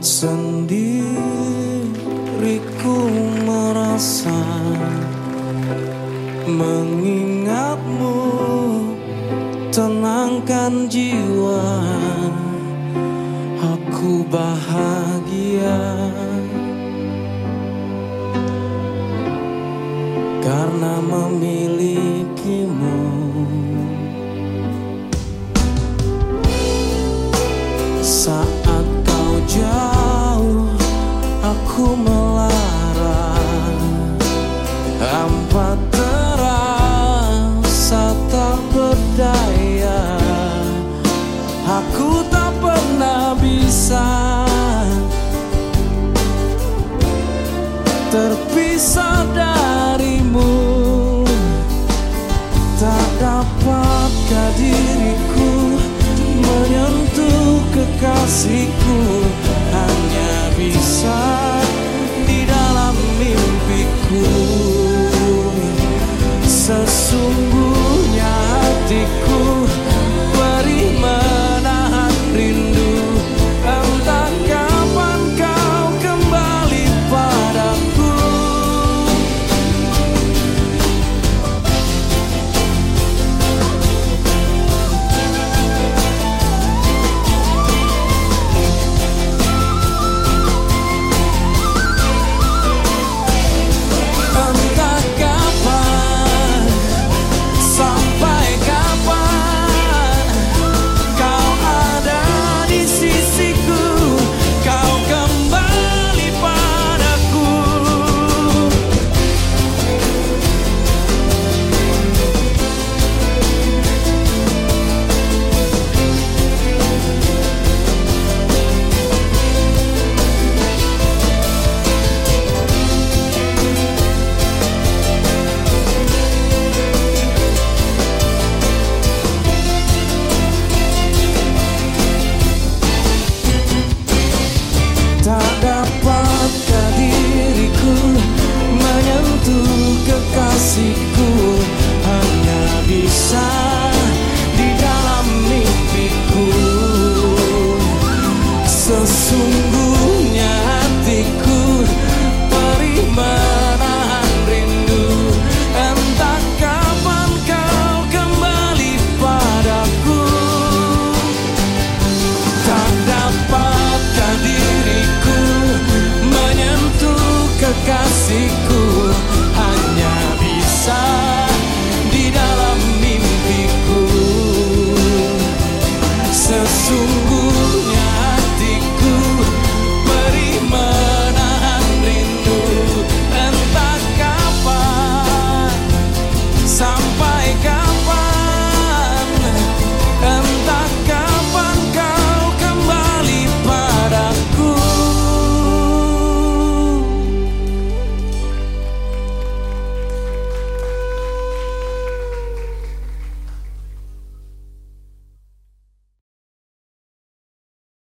Sendiriku merasa Mengingatmu Tenangkan jiwa. Aku bahagia Karena memilikimu Hampa terasa tak berdaya. Aku tak pernah bisa Terpisah darimu. Tak dapatkah diriku menyentuh kekasihku Jesus.